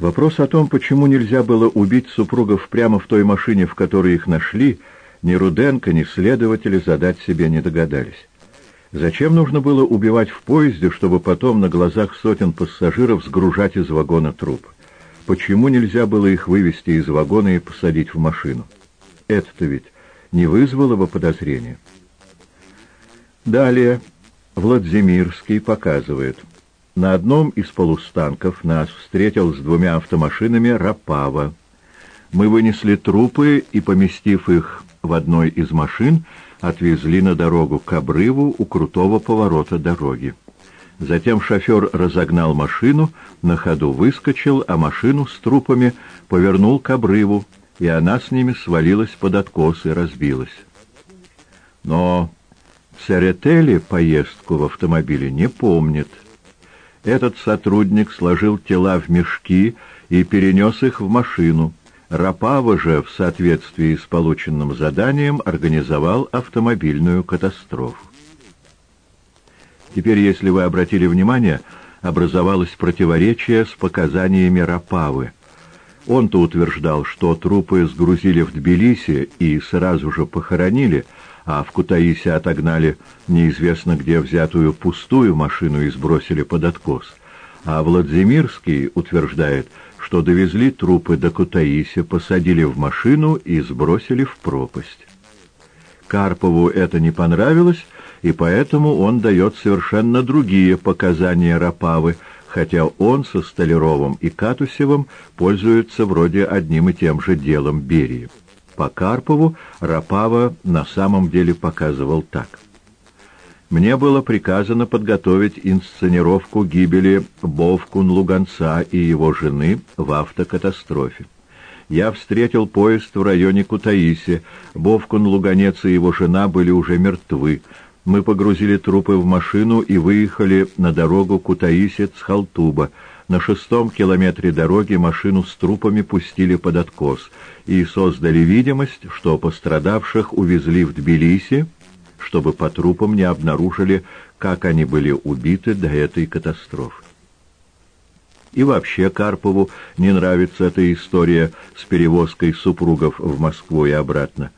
Вопрос о том, почему нельзя было убить супругов прямо в той машине, в которой их нашли, ни Руденко, ни следователи задать себе не догадались. Зачем нужно было убивать в поезде, чтобы потом на глазах сотен пассажиров сгружать из вагона труп? Почему нельзя было их вывести из вагона и посадить в машину? Это-то ведь не вызвало бы подозрения. Далее Владимирский показывает. На одном из полустанков нас встретил с двумя автомашинами Рапава. Мы вынесли трупы и, поместив их в одной из машин, отвезли на дорогу к обрыву у крутого поворота дороги. Затем шофер разогнал машину, на ходу выскочил, а машину с трупами повернул к обрыву, и она с ними свалилась под откос и разбилась. Но Церетели поездку в автомобиле не помнит. Этот сотрудник сложил тела в мешки и перенес их в машину. Рапава же, в соответствии с полученным заданием, организовал автомобильную катастрофу. Теперь, если вы обратили внимание, образовалось противоречие с показаниями Рапавы. Он-то утверждал, что трупы сгрузили в Тбилиси и сразу же похоронили, а в Кутаисе отогнали неизвестно где взятую пустую машину и сбросили под откос. А Владимирский утверждает, что довезли трупы до Кутаиси, посадили в машину и сбросили в пропасть. Карпову это не понравилось, и поэтому он дает совершенно другие показания Рапавы, хотя он со Столяровым и Катусевым пользуются вроде одним и тем же делом Берии. По Карпову Рапава на самом деле показывал так – мне было приказано подготовить инсценировку гибели Бовкун-Луганца и его жены в автокатастрофе. Я встретил поезд в районе Кутаиси. Бовкун-Луганец и его жена были уже мертвы. Мы погрузили трупы в машину и выехали на дорогу Кутаиси-Цхалтуба. На шестом километре дороги машину с трупами пустили под откос и создали видимость, что пострадавших увезли в Тбилиси, чтобы по трупам не обнаружили, как они были убиты до этой катастрофы. И вообще Карпову не нравится эта история с перевозкой супругов в Москву и обратно.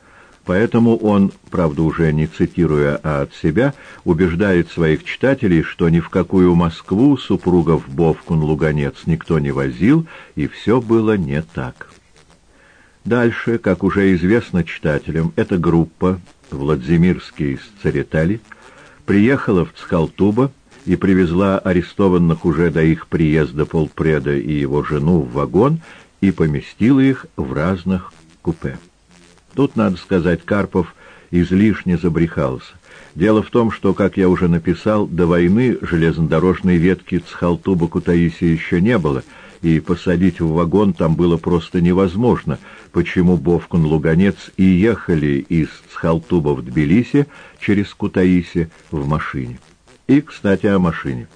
Поэтому он, правда уже не цитируя, а от себя, убеждает своих читателей, что ни в какую Москву супругов Бовкун-Луганец никто не возил, и все было не так. Дальше, как уже известно читателям, эта группа Владимирский с Церетали, приехала в Цхалтуба и привезла арестованных уже до их приезда полпреда и его жену в вагон и поместила их в разных купе. Тут, надо сказать, Карпов излишне забрехался. Дело в том, что, как я уже написал, до войны железнодорожной ветки Цхалтуба-Кутаиси еще не было — и посадить в вагон там было просто невозможно, почему Бовкун-Луганец и ехали из Схалтуба в Тбилиси через Кутаиси в машине. И, кстати, о машине.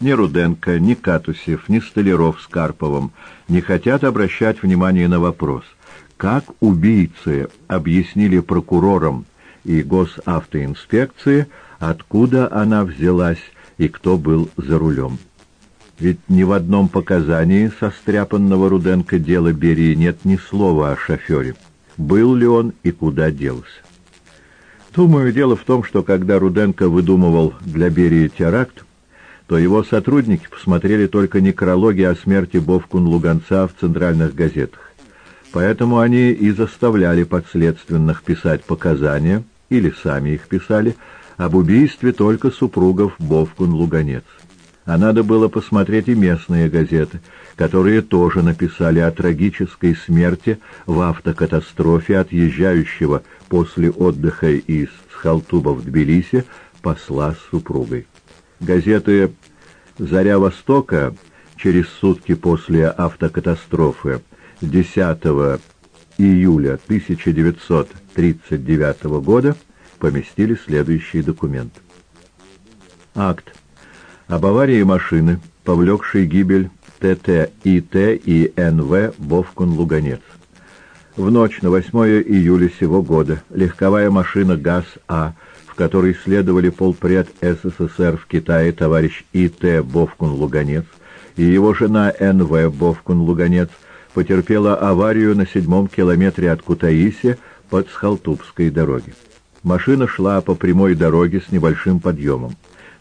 Ни Руденко, ни Катусев, ни Столяров с Карповым не хотят обращать внимание на вопрос, как убийцы объяснили прокурорам и госавтоинспекции, откуда она взялась и кто был за рулем. Ведь ни в одном показании состряпанного Руденко дела Берии нет ни слова о шофере. Был ли он и куда делся? Думаю, дело в том, что когда Руденко выдумывал для Берии теракт, то его сотрудники посмотрели только некрологи о смерти Бовкун-Луганца в центральных газетах. Поэтому они и заставляли подследственных писать показания, или сами их писали, об убийстве только супругов Бовкун-Луганец а надо было посмотреть и местные газеты, которые тоже написали о трагической смерти в автокатастрофе отъезжающего после отдыха из Схалтуба в Тбилиси посла с супругой. Газеты «Заря Востока» через сутки после автокатастрофы 10 июля 1939 года поместили следующий документ. Акт об аварии машины, повлекшей гибель ТТ, ИТ и НВ Бовкун-Луганец. В ночь на 8 июля сего года легковая машина ГАЗ-А, в которой следовали полпред СССР в Китае товарищ И.Т. Бовкун-Луганец и его жена Н.В. Бовкун-Луганец потерпела аварию на седьмом километре от Кутаиси под Схалтубской дороги. Машина шла по прямой дороге с небольшим подъемом.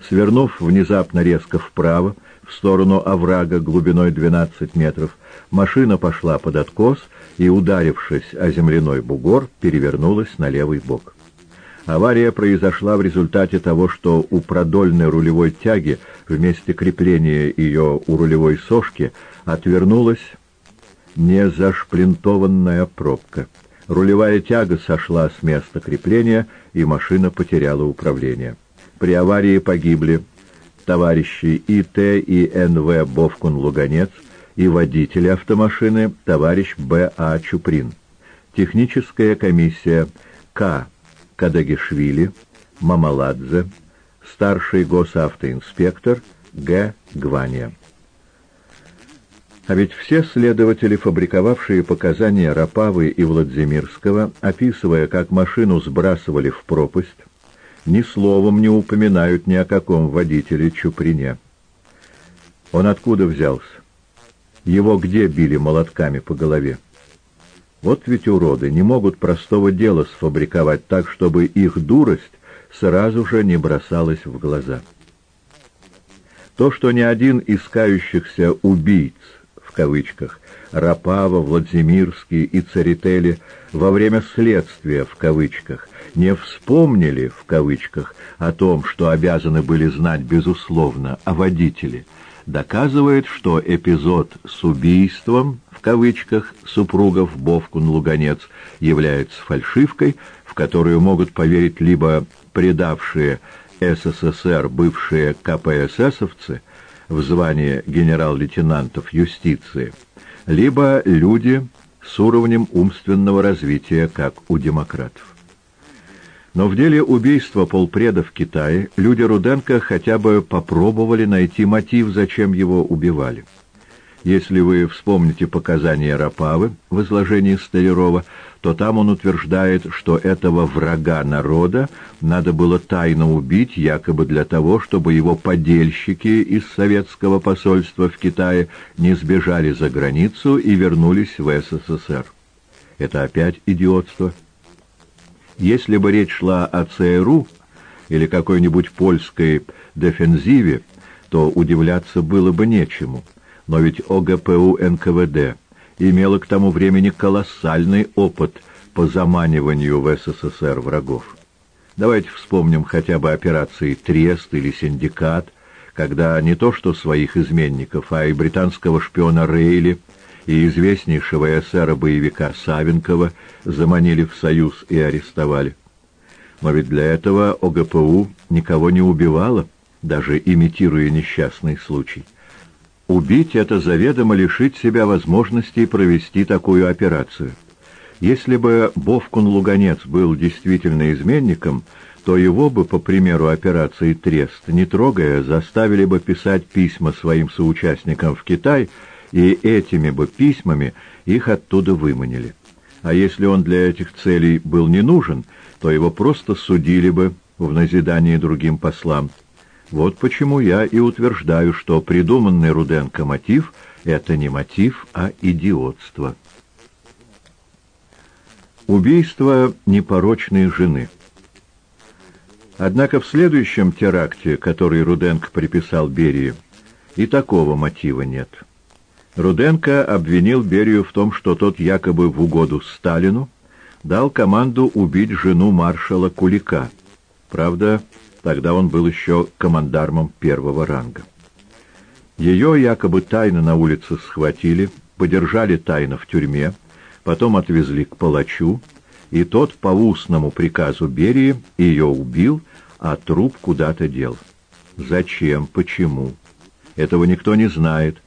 Свернув внезапно резко вправо, в сторону оврага глубиной 12 метров, машина пошла под откос и, ударившись о земляной бугор, перевернулась на левый бок. Авария произошла в результате того, что у продольной рулевой тяги вместе крепления ее у рулевой сошки отвернулась незашплинтованная пробка. Рулевая тяга сошла с места крепления, и машина потеряла управление. При аварии погибли товарищи И.Т. и Н.В. Бовкун-Луганец и водитель автомашины товарищ Б.А. Чуприн. Техническая комиссия К. Кадагишвили, Мамаладзе, старший госавтоинспектор Г. Гвания. А ведь все следователи, фабриковавшие показания Рапавы и Владимирского, описывая, как машину сбрасывали в пропасть, ни словом не упоминают ни о каком водителе Чуприне. Он откуда взялся? Его где били молотками по голове? Вот ведь уроды не могут простого дела сфабриковать так, чтобы их дурость сразу же не бросалась в глаза. То, что ни один из кающихся убийц в кавычках, Рапава, Владимирский и Церетели во время следствия в кавычках не вспомнили в кавычках о том, что обязаны были знать безусловно о водителе, доказывает, что эпизод с убийством в кавычках супругов Бовкун-Луганец является фальшивкой, в которую могут поверить либо предавшие СССР бывшие КПССовцы, в звании генерал-лейтенантов юстиции, либо люди с уровнем умственного развития, как у демократов. Но в деле убийства полпреда в Китае люди Руденко хотя бы попробовали найти мотив, зачем его убивали. Если вы вспомните показания Рапавы в изложении Столярова, то там он утверждает, что этого врага народа надо было тайно убить, якобы для того, чтобы его подельщики из советского посольства в Китае не сбежали за границу и вернулись в СССР. Это опять идиотство. Если бы речь шла о ЦРУ или какой-нибудь польской дефензиве, то удивляться было бы нечему. Но ведь ОГПУ НКВД имела к тому времени колоссальный опыт по заманиванию в СССР врагов. Давайте вспомним хотя бы операции «Трест» или «Синдикат», когда не то что своих изменников, а и британского шпиона Рейли и известнейшего эсера-боевика Савинкова заманили в Союз и арестовали. Но ведь для этого ОГПУ никого не убивало, даже имитируя несчастный случай. Убить — это заведомо лишить себя возможности провести такую операцию. Если бы Бовкун-Луганец был действительно изменником, то его бы, по примеру операции «Трест», не трогая, заставили бы писать письма своим соучастникам в Китай, и этими бы письмами их оттуда выманили. А если он для этих целей был не нужен, то его просто судили бы в назидании другим послам, вот почему я и утверждаю, что придуманный Руденко мотив — это не мотив, а идиотство. Убийство непорочной жены. Однако в следующем теракте, который Руденко приписал Берии, и такого мотива нет. Руденко обвинил Берию в том, что тот якобы в угоду Сталину дал команду убить жену маршала Кулика. Правда, Тогда он был еще командармом первого ранга. Ее якобы тайно на улице схватили, подержали тайно в тюрьме, потом отвезли к палачу, и тот по устному приказу Берии ее убил, а труп куда-то дел. Зачем? Почему? Этого никто не знает,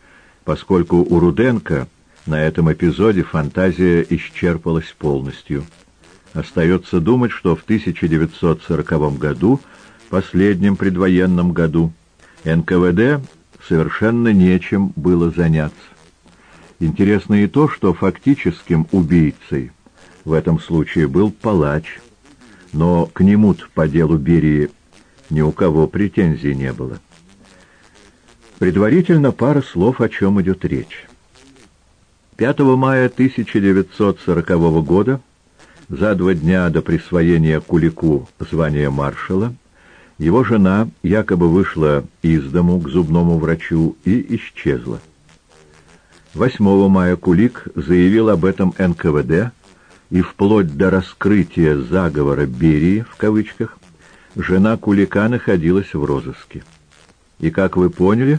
поскольку у Руденко на этом эпизоде фантазия исчерпалась полностью. Остается думать, что в 1940 году последнем предвоенном году НКВД совершенно нечем было заняться. Интересно и то, что фактическим убийцей в этом случае был палач, но к нему по делу Берии ни у кого претензий не было. Предварительно пара слов, о чем идет речь. 5 мая 1940 года, за два дня до присвоения Кулику звания маршала, его жена якобы вышла из дому к зубному врачу и исчезла. 8 мая Кулик заявил об этом НКВД, и вплоть до раскрытия заговора Берии, в кавычках, жена Кулика находилась в розыске. И, как вы поняли,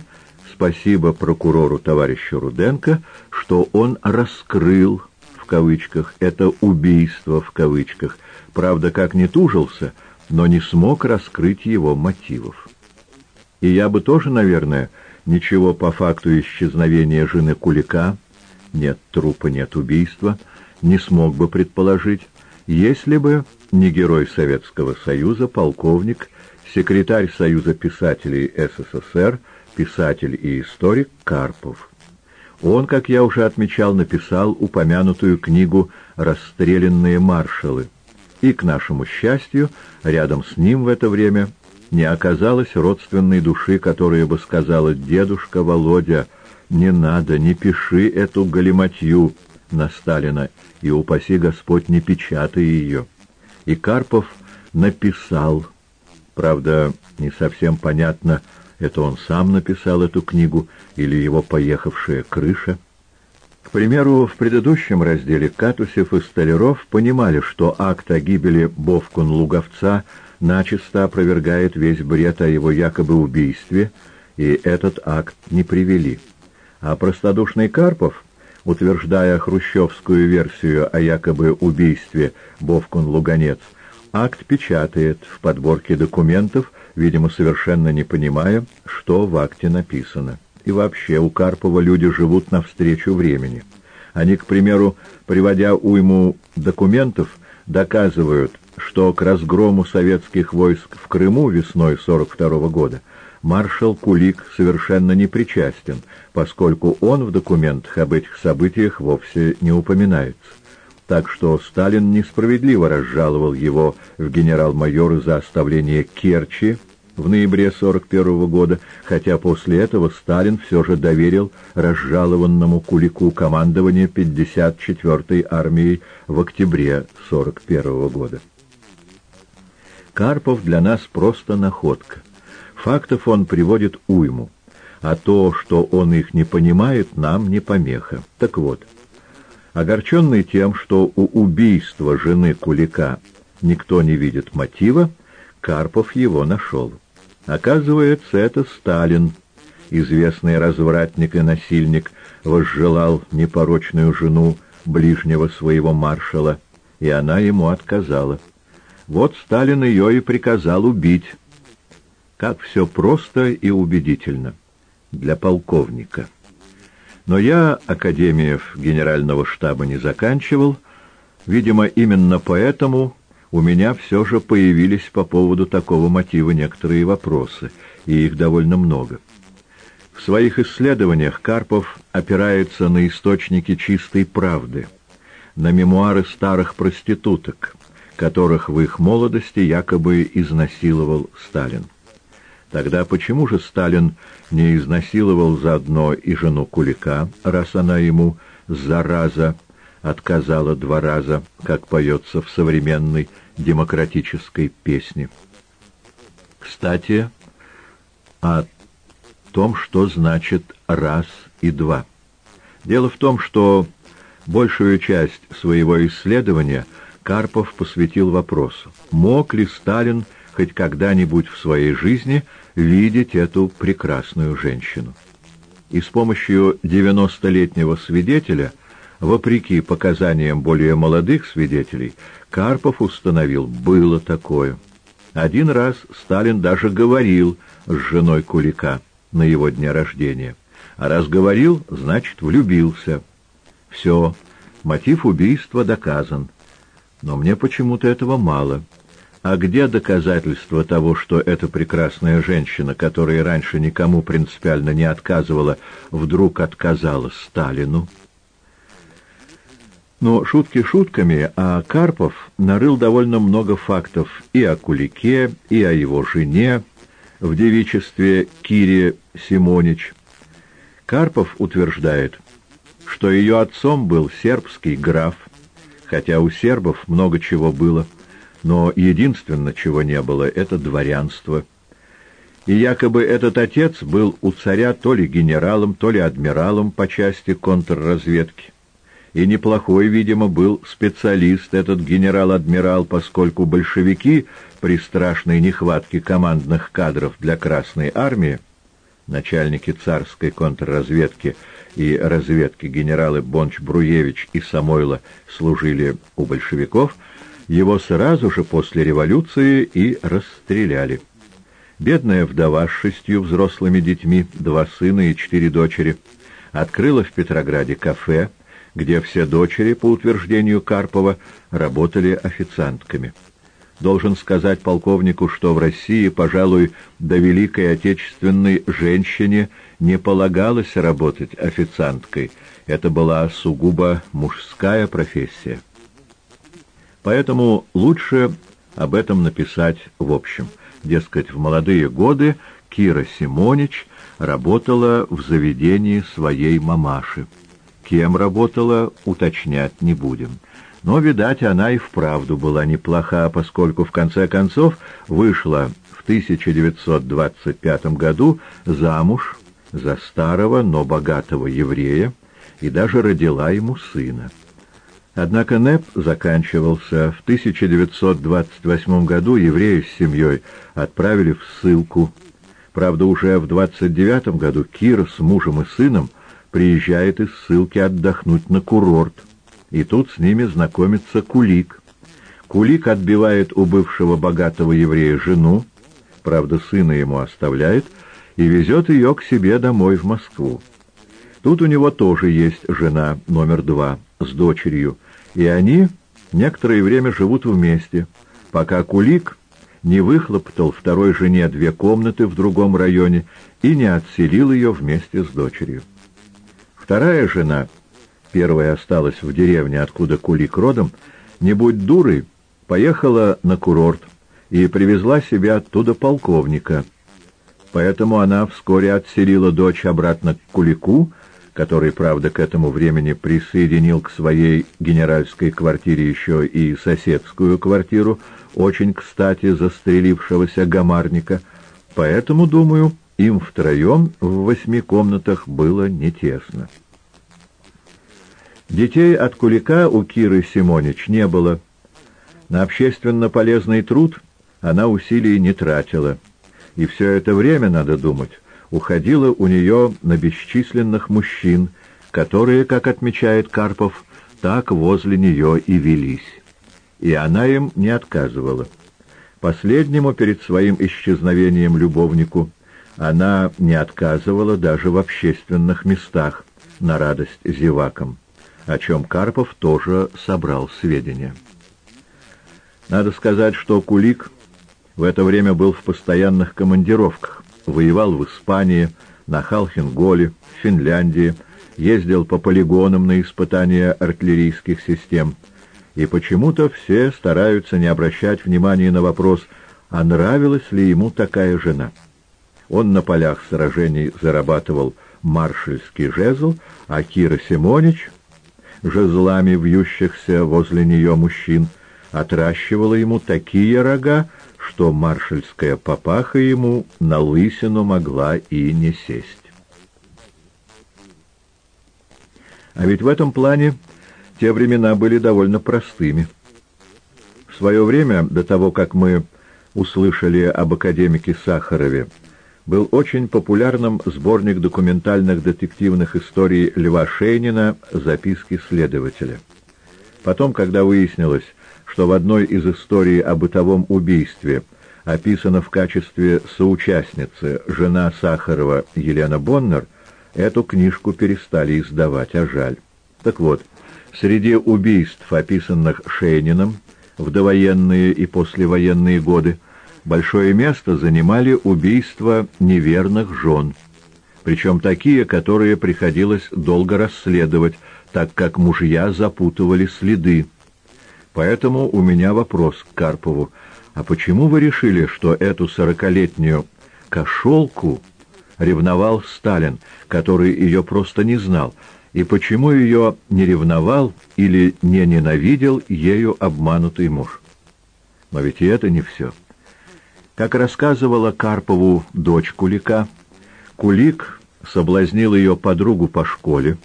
спасибо прокурору товарищу Руденко, что он раскрыл, в кавычках, это убийство, в кавычках, правда, как не тужился, но не смог раскрыть его мотивов. И я бы тоже, наверное, ничего по факту исчезновения жены Кулика, нет трупа, нет убийства, не смог бы предположить, если бы не герой Советского Союза, полковник, секретарь Союза писателей СССР, писатель и историк Карпов. Он, как я уже отмечал, написал упомянутую книгу «Расстрелянные маршалы», и, к нашему счастью, рядом с ним в это время не оказалось родственной души, которая бы сказала «Дедушка Володя, не надо, не пиши эту галиматью на Сталина, и упаси Господь, не печатай ее». И Карпов написал, правда, не совсем понятно, это он сам написал эту книгу или его поехавшая крыша, к примеру, в предыдущем разделе Катусев и Столяров понимали, что акт о гибели Бовкун-Луговца начисто опровергает весь бред о его якобы убийстве, и этот акт не привели. А простодушный Карпов, утверждая хрущевскую версию о якобы убийстве Бовкун-Луганец, акт печатает в подборке документов, видимо, совершенно не понимая, что в акте написано. И вообще у Карпова люди живут навстречу времени. Они, к примеру, приводя уйму документов, доказывают, что к разгрому советских войск в Крыму весной 42 -го года маршал Кулик совершенно не причастен, поскольку он в документах об этих событиях вовсе не упоминается. Так что Сталин несправедливо разжаловал его в генерал-майоры за оставление Керчи, в ноябре 41 года, хотя после этого Сталин все же доверил разжалованному Кулику командование 54-й армией в октябре 41 года. Карпов для нас просто находка. Фактов он приводит уйму, а то, что он их не понимает, нам не помеха. Так вот, огорченный тем, что у убийства жены Кулика никто не видит мотива, Карпов его нашел. Оказывается, это Сталин, известный развратник и насильник, возжелал непорочную жену ближнего своего маршала, и она ему отказала. Вот Сталин ее и приказал убить. Как все просто и убедительно для полковника. Но я Академиев Генерального штаба не заканчивал, видимо, именно поэтому у меня все же появились по поводу такого мотива некоторые вопросы, и их довольно много. В своих исследованиях Карпов опирается на источники чистой правды, на мемуары старых проституток, которых в их молодости якобы изнасиловал Сталин. Тогда почему же Сталин не изнасиловал заодно и жену Кулика, раз она ему, зараза, отказала два раза, как поется в современной демократической песне. Кстати, о том, что значит «раз» и «два». Дело в том, что большую часть своего исследования Карпов посвятил вопросу, мог ли Сталин хоть когда-нибудь в своей жизни видеть эту прекрасную женщину. И с помощью 90-летнего свидетеля – Вопреки показаниям более молодых свидетелей, Карпов установил, было такое. Один раз Сталин даже говорил с женой Кулика на его дне рождения. А раз говорил, значит, влюбился. Все, мотив убийства доказан. Но мне почему-то этого мало. А где доказательства того, что эта прекрасная женщина, которая раньше никому принципиально не отказывала, вдруг отказала Сталину? Но шутки шутками, а Карпов нарыл довольно много фактов и о Кулике, и о его жене, в девичестве Кире Симонич. Карпов утверждает, что ее отцом был сербский граф, хотя у сербов много чего было, но единственное, чего не было, это дворянство. И якобы этот отец был у царя то ли генералом, то ли адмиралом по части контрразведки. И неплохой, видимо, был специалист этот генерал-адмирал, поскольку большевики при страшной нехватке командных кадров для Красной Армии, начальники царской контрразведки и разведки генералы Бонч-Бруевич и Самойло служили у большевиков, его сразу же после революции и расстреляли. Бедная вдова с шестью взрослыми детьми, два сына и четыре дочери, открыла в Петрограде кафе, где все дочери, по утверждению Карпова, работали официантками. Должен сказать полковнику, что в России, пожалуй, до Великой Отечественной женщине не полагалось работать официанткой. Это была сугубо мужская профессия. Поэтому лучше об этом написать в общем. Дескать, в молодые годы Кира Симонич работала в заведении своей мамаши. Кем работала, уточнять не будем. Но, видать, она и вправду была неплоха, поскольку в конце концов вышла в 1925 году замуж за старого, но богатого еврея и даже родила ему сына. Однако НЭП заканчивался. В 1928 году евреи с семьей отправили в ссылку. Правда, уже в 29 году Кира с мужем и сыном приезжает из ссылки отдохнуть на курорт. И тут с ними знакомится Кулик. Кулик отбивает у бывшего богатого еврея жену, правда, сына ему оставляет, и везет ее к себе домой в Москву. Тут у него тоже есть жена номер два с дочерью, и они некоторое время живут вместе, пока Кулик не выхлоптал второй жене две комнаты в другом районе и не отселил ее вместе с дочерью. Вторая жена, первая осталась в деревне, откуда Кулик родом, не будь дурой, поехала на курорт и привезла себе оттуда полковника. Поэтому она вскоре отселила дочь обратно к Кулику, который, правда, к этому времени присоединил к своей генеральской квартире еще и соседскую квартиру, очень кстати застрелившегося гамарника, поэтому, думаю, им втроем в восьми комнатах было не тесно. Детей от Кулика у Киры Симонич не было. На общественно полезный труд она усилий не тратила. И все это время, надо думать, уходило у нее на бесчисленных мужчин, которые, как отмечает Карпов, так возле нее и велись. И она им не отказывала. Последнему перед своим исчезновением любовнику она не отказывала даже в общественных местах на радость зевакам, о чем Карпов тоже собрал сведения. Надо сказать, что Кулик в это время был в постоянных командировках, воевал в Испании, на Халхинголе, в Финляндии, ездил по полигонам на испытания артиллерийских систем. И почему-то все стараются не обращать внимания на вопрос, а нравилась ли ему такая жена. Он на полях сражений зарабатывал маршальский жезл, а Кира Симонич, жезлами вьющихся возле нее мужчин, отращивала ему такие рога, что маршальская папаха ему на лысину могла и не сесть. А ведь в этом плане те времена были довольно простыми. В свое время, до того, как мы услышали об академике Сахарове, был очень популярным сборник документальных детективных историй Льва Шейнина «Записки следователя». Потом, когда выяснилось, что в одной из историй о бытовом убийстве описана в качестве соучастницы жена Сахарова Елена Боннер, эту книжку перестали издавать, а жаль. Так вот, среди убийств, описанных Шейниным в довоенные и послевоенные годы, большое место занимали убийства неверных жен, причем такие, которые приходилось долго расследовать, так как мужья запутывали следы, Поэтому у меня вопрос к Карпову. А почему вы решили, что эту сорокалетнюю кошелку ревновал Сталин, который ее просто не знал, и почему ее не ревновал или не ненавидел ею обманутый муж. Но ведь и это не все. Как рассказывала Карпову дочь Кулика, Кулик соблазнил ее подругу по школе,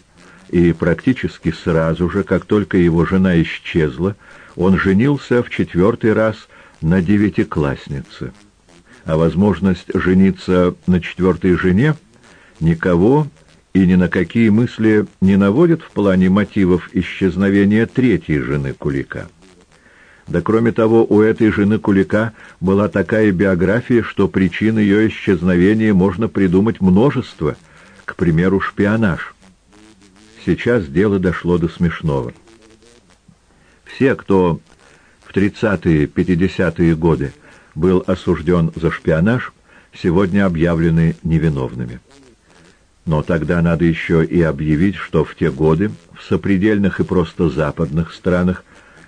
и практически сразу же, как только его жена исчезла, он женился в четвертый раз на девятикласснице. А возможность жениться на четвертой жене никого и ни на какие мысли не наводит в плане мотивов исчезновения третьей жены Кулика. Да кроме того, у этой жены Кулика была такая биография, что причин ее исчезновения можно придумать множество, к примеру, шпионаж. Сейчас дело дошло до смешного. Все, кто в 30-е, 50-е годы был осужден за шпионаж, сегодня объявлены невиновными. Но тогда надо еще и объявить, что в те годы в сопредельных и просто западных странах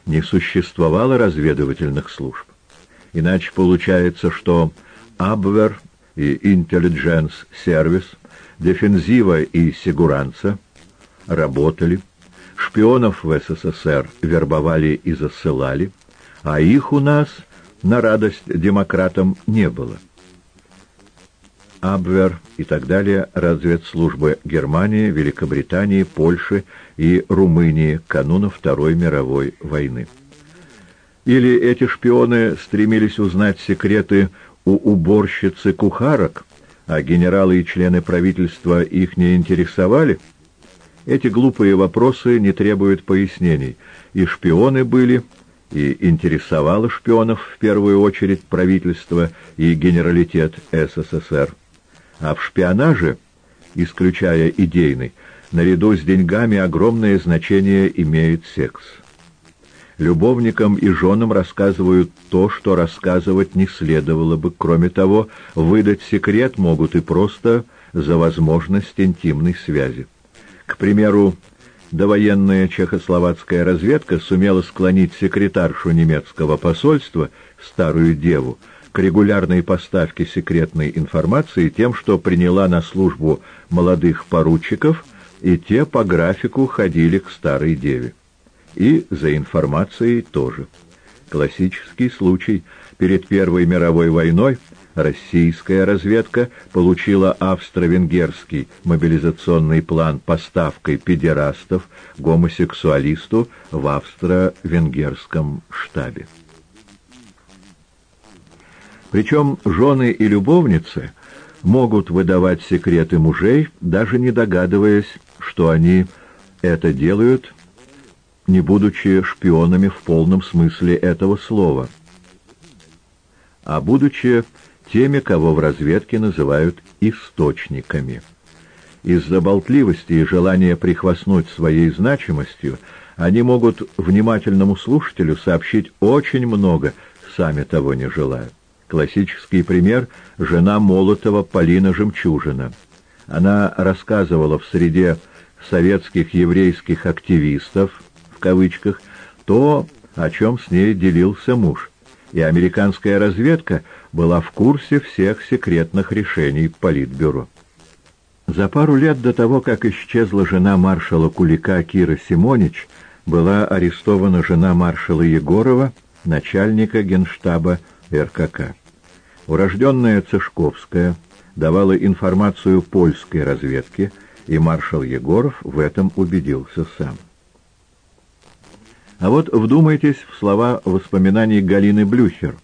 не существовало разведывательных служб. Иначе получается, что Абвер и Intelligence Service, Дефензива и Сигуранца работали, шпионов в СССР вербовали и засылали, а их у нас на радость демократам не было. Абвер и так далее разведслужбы Германии, Великобритании, Польши и Румынии кануна Второй мировой войны. Или эти шпионы стремились узнать секреты у уборщицы кухарок, а генералы и члены правительства их не интересовали? Эти глупые вопросы не требуют пояснений. И шпионы были, и интересовало шпионов в первую очередь правительство и генералитет СССР. А в шпионаже, исключая идейный, наряду с деньгами огромное значение имеет секс. Любовникам и женам рассказывают то, что рассказывать не следовало бы. Кроме того, выдать секрет могут и просто за возможность интимной связи. К примеру, довоенная чехословацкая разведка сумела склонить секретаршу немецкого посольства, старую деву, к регулярной поставке секретной информации тем, что приняла на службу молодых поручиков, и те по графику ходили к старой деве. И за информацией тоже. Классический случай. Перед Первой мировой войной российская разведка получила австро-венгерский мобилизационный план поставкой педерастов гомосексуалисту в австро-венгерском штабе. Причем жены и любовницы могут выдавать секреты мужей, даже не догадываясь, что они это делают, не будучи шпионами в полном смысле этого слова, а будучи теми, кого в разведке называют источниками. Из-за болтливости и желания прихвастнуть своей значимостью они могут внимательному слушателю сообщить очень много, сами того не желая. Классический пример — жена Молотова Полина Жемчужина. Она рассказывала в среде советских еврейских активистов, в кавычках, то, о чем с ней делился муж. И американская разведка была в курсе всех секретных решений Политбюро. За пару лет до того, как исчезла жена маршала Кулика Кира Симонич, была арестована жена маршала Егорова, начальника генштаба РКК. Урожденная Цышковская давала информацию польской разведке, и маршал Егоров в этом убедился сам. А вот вдумайтесь в слова воспоминаний Галины Блюхер,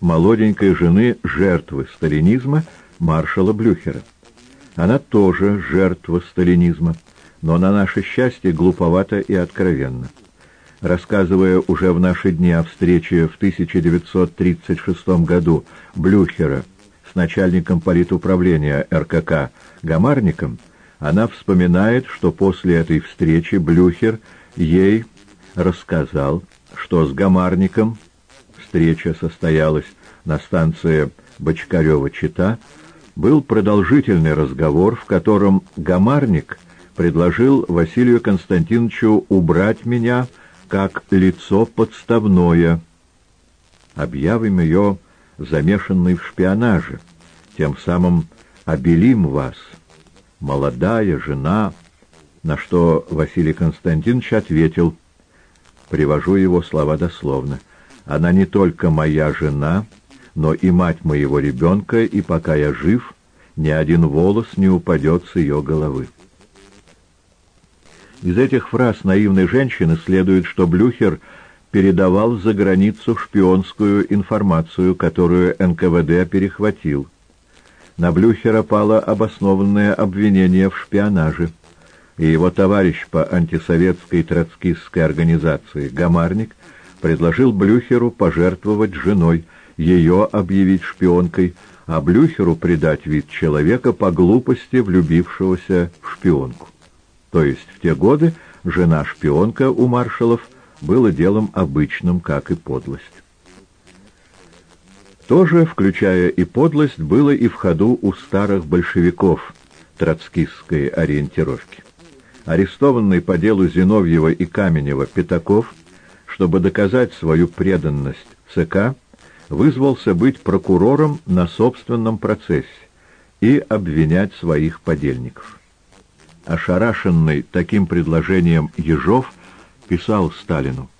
молоденькой жены жертвы сталинизма маршала Блюхера. Она тоже жертва сталинизма, но на наше счастье глуповато и откровенно рассказывая уже в наши дни о встрече в 1936 году Блюхера с начальником политуправления РКК Гамарником, она вспоминает, что после этой встречи Блюхер ей рассказал, что с Гамарником встреча состоялась на станции Бочкарева-Чита, был продолжительный разговор, в котором Гамарник предложил Василию Константиновичу убрать меня как лицо подставное. Объявим ее замешанной в шпионаже, тем самым обелим вас, молодая жена, на что Василий Константинович ответил, привожу его слова дословно, «Она не только моя жена, но и мать моего ребенка, и пока я жив, ни один волос не упадет с ее головы». Из этих фраз наивной женщины следует, что Блюхер передавал за границу шпионскую информацию, которую НКВД перехватил. На Блюхера пало обоснованное обвинение в шпионаже, и его товарищ по антисоветской троцкистской организации Гамарник предложил Блюхеру пожертвовать женой, ее объявить шпионкой, а Блюхеру придать вид человека по глупости влюбившегося в шпионку. То есть в те годы жена-шпионка у маршалов было делом обычным, как и подлость. Тоже, включая и подлость, было и в ходу у старых большевиков троцкистской ориентировки. Арестованный по делу Зиновьева и Каменева Пятаков, чтобы доказать свою преданность ЦК, вызвался быть прокурором на собственном процессе и обвинять своих подельников. Ошарашенный таким предложением Ежов писал Сталину.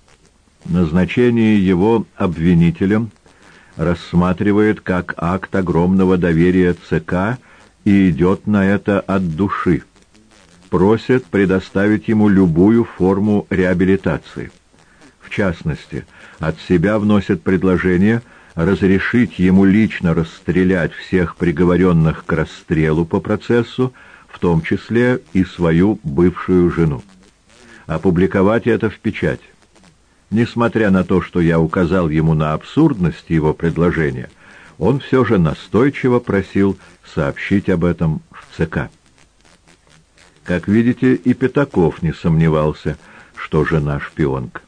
Назначение его обвинителем рассматривает как акт огромного доверия ЦК и идет на это от души. Просит предоставить ему любую форму реабилитации. В частности, от себя вносит предложение разрешить ему лично расстрелять всех приговоренных к расстрелу по процессу, в том числе и свою бывшую жену. Опубликовать это в печать. Несмотря на то, что я указал ему на абсурдность его предложения, он все же настойчиво просил сообщить об этом в ЦК. Как видите, и Пятаков не сомневался, что жена шпионка.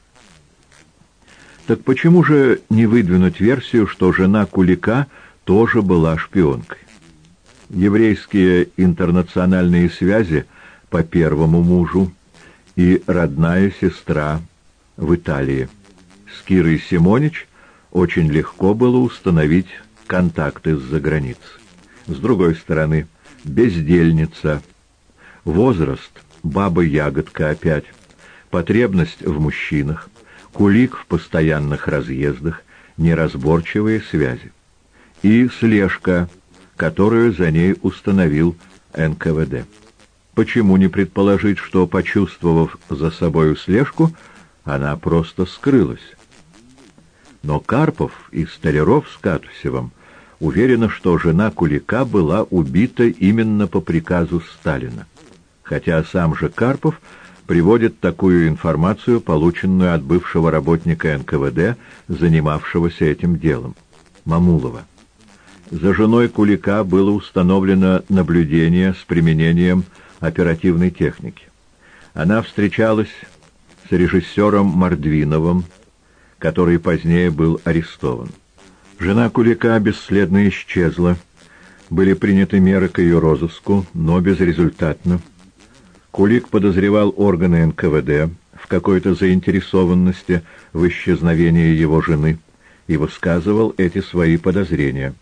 Так почему же не выдвинуть версию, что жена Кулика тоже была шпионкой? Еврейские интернациональные связи по первому мужу и родная сестра в Италии. С Кирой Симонич очень легко было установить контакты с-за границ. С другой стороны, бездельница, возраст, баба-ягодка опять, потребность в мужчинах, кулик в постоянных разъездах, неразборчивые связи. И слежка – которую за ней установил НКВД. Почему не предположить, что, почувствовав за собою слежку, она просто скрылась? Но Карпов и Столяров с Катусевым уверены, что жена Кулика была убита именно по приказу Сталина, хотя сам же Карпов приводит такую информацию, полученную от бывшего работника НКВД, занимавшегося этим делом, Мамулова. За женой Кулика было установлено наблюдение с применением оперативной техники. Она встречалась с режиссером Мордвиновым, который позднее был арестован. Жена Кулика бесследно исчезла. Были приняты меры к ее розыску, но безрезультатно. Кулик подозревал органы НКВД в какой-то заинтересованности в исчезновении его жены и высказывал эти свои подозрения.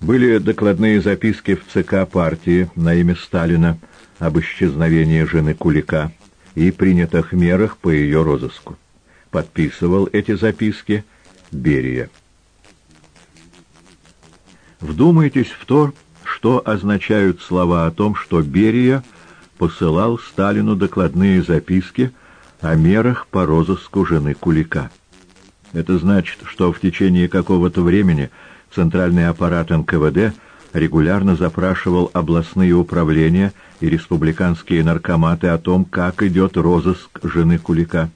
Были докладные записки в ЦК партии на имя Сталина об исчезновении жены Кулика и принятых мерах по ее розыску. Подписывал эти записки Берия. Вдумайтесь в то, что означают слова о том, что Берия посылал Сталину докладные записки о мерах по розыску жены Кулика. Это значит, что в течение какого-то времени Центральный аппарат НКВД регулярно запрашивал областные управления и республиканские наркоматы о том, как идет розыск жены Кулика.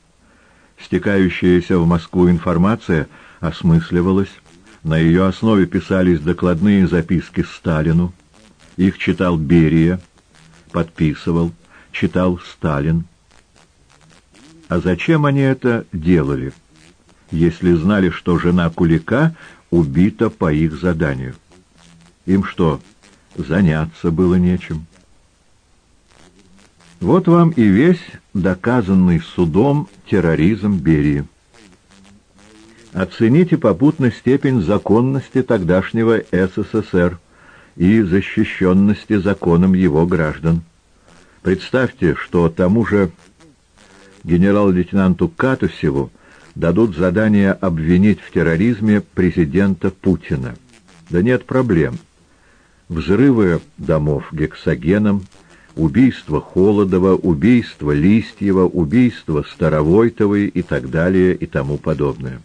Стекающаяся в Москву информация осмысливалась, на ее основе писались докладные записки Сталину, их читал Берия, подписывал, читал Сталин. А зачем они это делали, если знали, что жена Кулика убита по их заданию. Им что, заняться было нечем? Вот вам и весь доказанный судом терроризм Берии. Оцените попутно степень законности тогдашнего СССР и защищенности законом его граждан. Представьте, что тому же генерал-лейтенанту Катусеву дадут задание обвинить в терроризме президента Путина. Да нет проблем. Взрывы домов гексогеном, убийство Холодова, убийство Листьева, убийство Старовойтовой и так далее и тому подобное.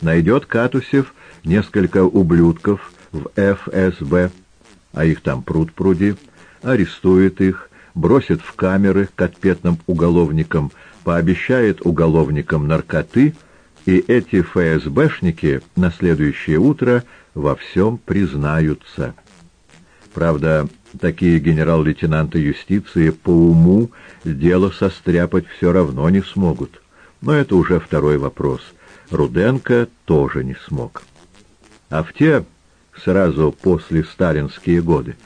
Найдет Катусев несколько ублюдков в ФСБ, а их там пруд пруди, арестует их, бросит в камеры к отпетным уголовникам, пообещает уголовникам наркоты, и эти ФСБшники на следующее утро во всем признаются. Правда, такие генерал-лейтенанты юстиции по уму дело состряпать все равно не смогут. Но это уже второй вопрос. Руденко тоже не смог. А в те, сразу после сталинские годы,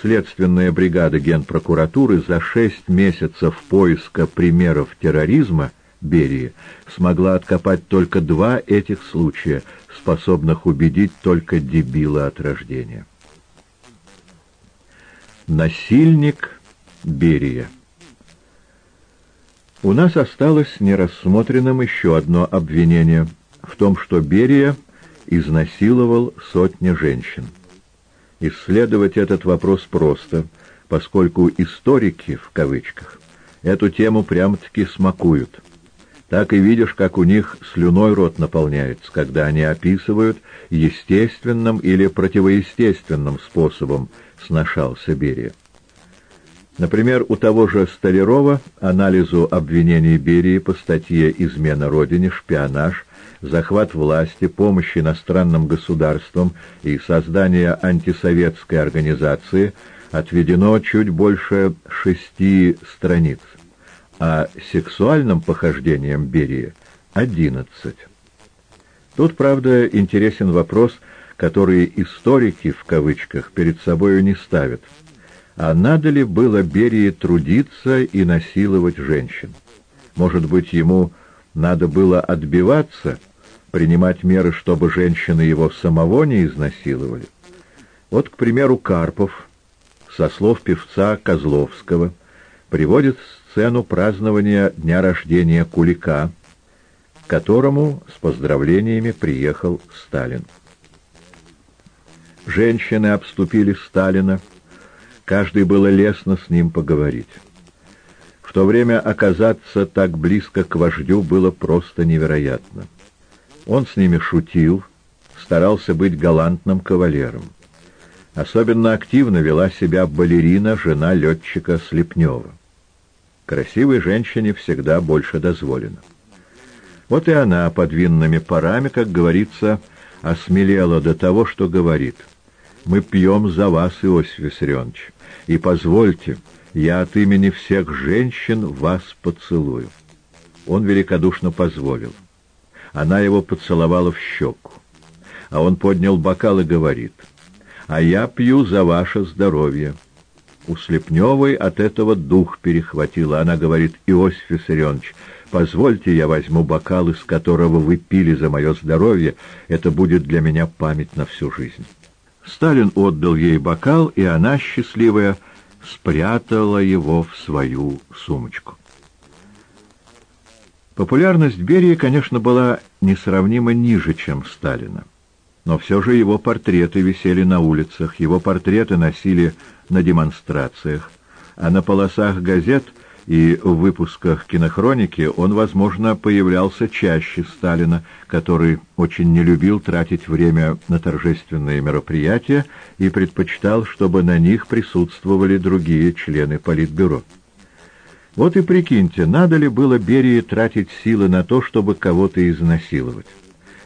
следственная бригада Генпрокуратуры за шесть месяцев поиска примеров терроризма Берии смогла откопать только два этих случая, способных убедить только дебила от рождения. Насильник Берия У нас осталось нерассмотренным еще одно обвинение в том, что Берия изнасиловал сотни женщин. Исследовать этот вопрос просто, поскольку «историки» в кавычках эту тему прямо-таки смакуют. Так и видишь, как у них слюной рот наполняется, когда они описывают естественным или противоестественным способом сношался Берия. Например, у того же Столярова анализу обвинений Берии по статье «Измена Родине», «Шпионаж», захват власти, помощь иностранным государствам и создание антисоветской организации отведено чуть больше шести страниц, а сексуальным похождениям Берии — одиннадцать. Тут, правда, интересен вопрос, который «историки» в кавычках перед собою не ставят. А надо ли было Берии трудиться и насиловать женщин? Может быть, ему надо было отбиваться — принимать меры, чтобы женщины его самого не изнасиловали. Вот, к примеру, Карпов, со слов певца Козловского, приводит сцену празднования дня рождения Кулика, к которому с поздравлениями приехал Сталин. Женщины обступили Сталина, каждый было лестно с ним поговорить. В то время оказаться так близко к вождю было просто невероятно. Он с ними шутил, старался быть галантным кавалером. Особенно активно вела себя балерина, жена летчика Слепнева. Красивой женщине всегда больше дозволено. Вот и она под винными парами, как говорится, осмелела до того, что говорит. «Мы пьем за вас, Иосиф Виссарионович, и позвольте, я от имени всех женщин вас поцелую». Он великодушно позволил. Она его поцеловала в щеку. А он поднял бокал и говорит, «А я пью за ваше здоровье». У Слепневой от этого дух перехватило. Она говорит, «Иосиф Виссарионович, позвольте я возьму бокал, из которого вы пили за мое здоровье. Это будет для меня память на всю жизнь». Сталин отдал ей бокал, и она, счастливая, спрятала его в свою сумочку. Популярность Берии, конечно, была несравнимо ниже, чем Сталина. Но все же его портреты висели на улицах, его портреты носили на демонстрациях, а на полосах газет и в выпусках кинохроники он, возможно, появлялся чаще Сталина, который очень не любил тратить время на торжественные мероприятия и предпочитал, чтобы на них присутствовали другие члены Политбюро. Вот и прикиньте, надо ли было Берии тратить силы на то, чтобы кого-то изнасиловать.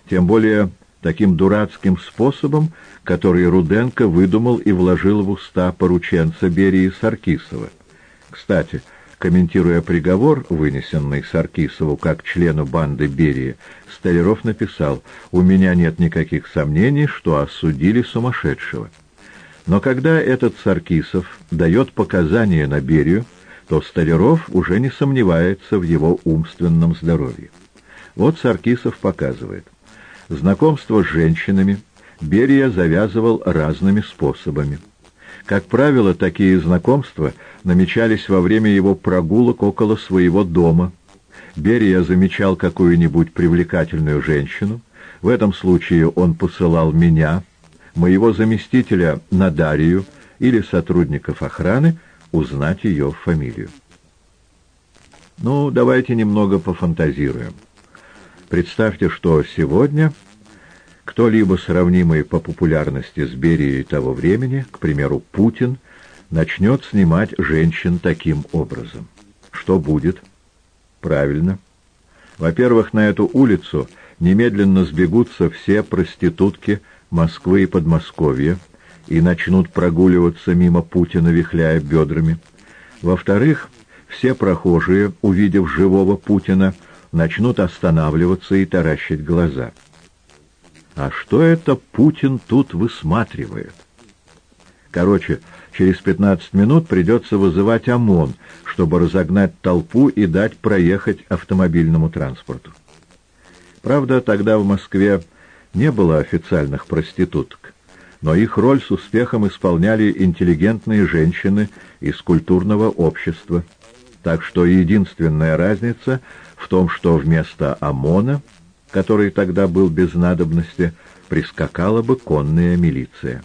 Тем более таким дурацким способом, который Руденко выдумал и вложил в уста порученца Берии Саркисова. Кстати, комментируя приговор, вынесенный Саркисову как члену банды Берии, Столяров написал «У меня нет никаких сомнений, что осудили сумасшедшего». Но когда этот Саркисов дает показания на Берию, то Столяров уже не сомневается в его умственном здоровье. Вот Саркисов показывает. Знакомство с женщинами Берия завязывал разными способами. Как правило, такие знакомства намечались во время его прогулок около своего дома. Берия замечал какую-нибудь привлекательную женщину. В этом случае он посылал меня, моего заместителя Надарию или сотрудников охраны узнать ее фамилию. Ну, давайте немного пофантазируем. Представьте, что сегодня кто-либо, сравнимый по популярности с Берией того времени, к примеру, Путин, начнет снимать женщин таким образом. Что будет? Правильно. Во-первых, на эту улицу немедленно сбегутся все проститутки Москвы и Подмосковья и начнут прогуливаться мимо Путина, вихляя бедрами. Во-вторых, все прохожие, увидев живого Путина, начнут останавливаться и таращить глаза. А что это Путин тут высматривает? Короче, через 15 минут придется вызывать ОМОН, чтобы разогнать толпу и дать проехать автомобильному транспорту. Правда, тогда в Москве не было официальных проституток, но их роль с успехом исполняли интеллигентные женщины из культурного общества. Так что единственная разница в том, что вместо ОМОНа, который тогда был без надобности, прискакала бы конная милиция.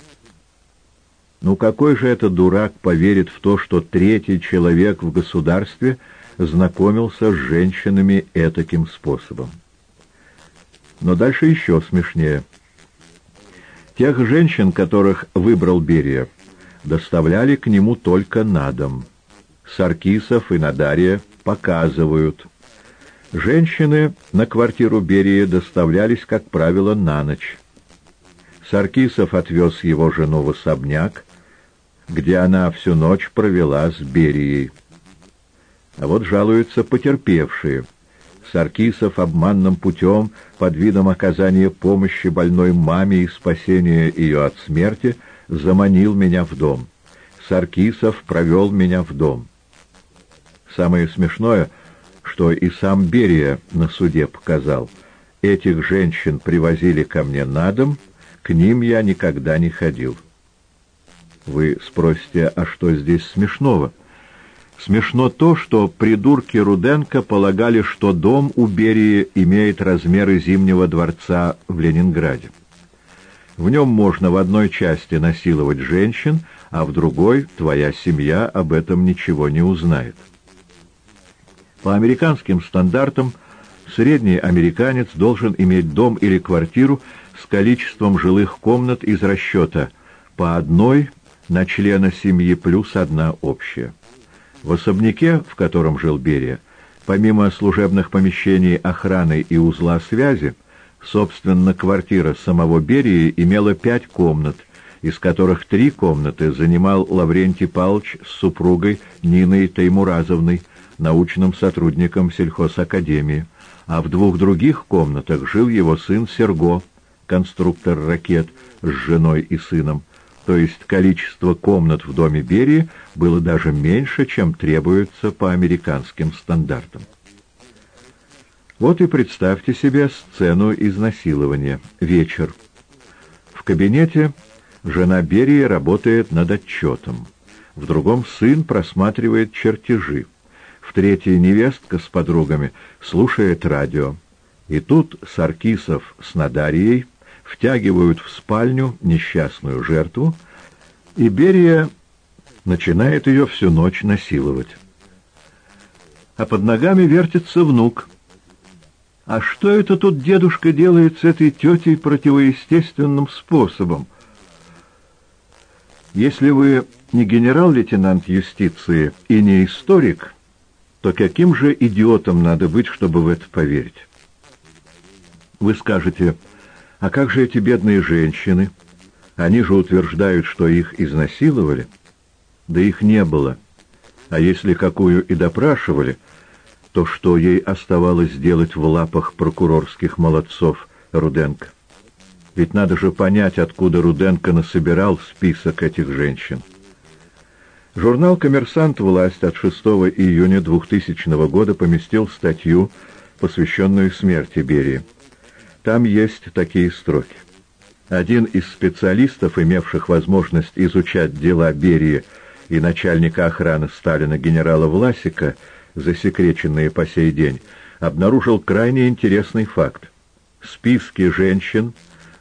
Ну какой же это дурак поверит в то, что третий человек в государстве знакомился с женщинами этаким способом? Но дальше еще смешнее. Тех женщин, которых выбрал Берия, доставляли к нему только на дом. Саркисов и Надария показывают. Женщины на квартиру Берии доставлялись, как правило, на ночь. Саркисов отвез его жену в особняк, где она всю ночь провела с Берией. А вот жалуются потерпевшие. Саркисов обманным путем, под видом оказания помощи больной маме и спасения ее от смерти, заманил меня в дом. Саркисов провел меня в дом. Самое смешное, что и сам Берия на суде показал. Этих женщин привозили ко мне на дом, к ним я никогда не ходил. Вы спросите, а что здесь смешного? Смешно то, что придурки Руденко полагали, что дом у Берии имеет размеры Зимнего дворца в Ленинграде. В нем можно в одной части насиловать женщин, а в другой твоя семья об этом ничего не узнает. По американским стандартам средний американец должен иметь дом или квартиру с количеством жилых комнат из расчета по одной на члена семьи плюс одна общая. В особняке, в котором жил Берия, помимо служебных помещений охраны и узла связи, собственно, квартира самого Берии имела пять комнат, из которых три комнаты занимал Лаврентий Павлович с супругой Ниной Таймуразовной, научным сотрудником сельхозакадемии, а в двух других комнатах жил его сын Серго, конструктор ракет, с женой и сыном, то есть количество комнат в доме Берии было даже меньше, чем требуется по американским стандартам. Вот и представьте себе сцену изнасилования. Вечер. В кабинете жена Берии работает над отчетом. В другом сын просматривает чертежи в третьей невестка с подругами слушает радио. И тут Саркисов с Надарией втягивают в спальню несчастную жертву, и Берия начинает ее всю ночь насиловать. А под ногами вертится внук. А что это тут дедушка делает с этой тетей противоестественным способом? Если вы не генерал-лейтенант юстиции и не историк, то каким же идиотом надо быть, чтобы в это поверить? Вы скажете, а как же эти бедные женщины? Они же утверждают, что их изнасиловали. Да их не было. А если какую и допрашивали, то что ей оставалось делать в лапах прокурорских молодцов Руденко? Ведь надо же понять, откуда Руденко насобирал список этих женщин. Журнал «Коммерсант. Власть» от 6 июня 2000 года поместил статью, посвященную смерти Берии. Там есть такие строки. Один из специалистов, имевших возможность изучать дела Берии и начальника охраны Сталина генерала Власика, засекреченные по сей день, обнаружил крайне интересный факт. Списки женщин,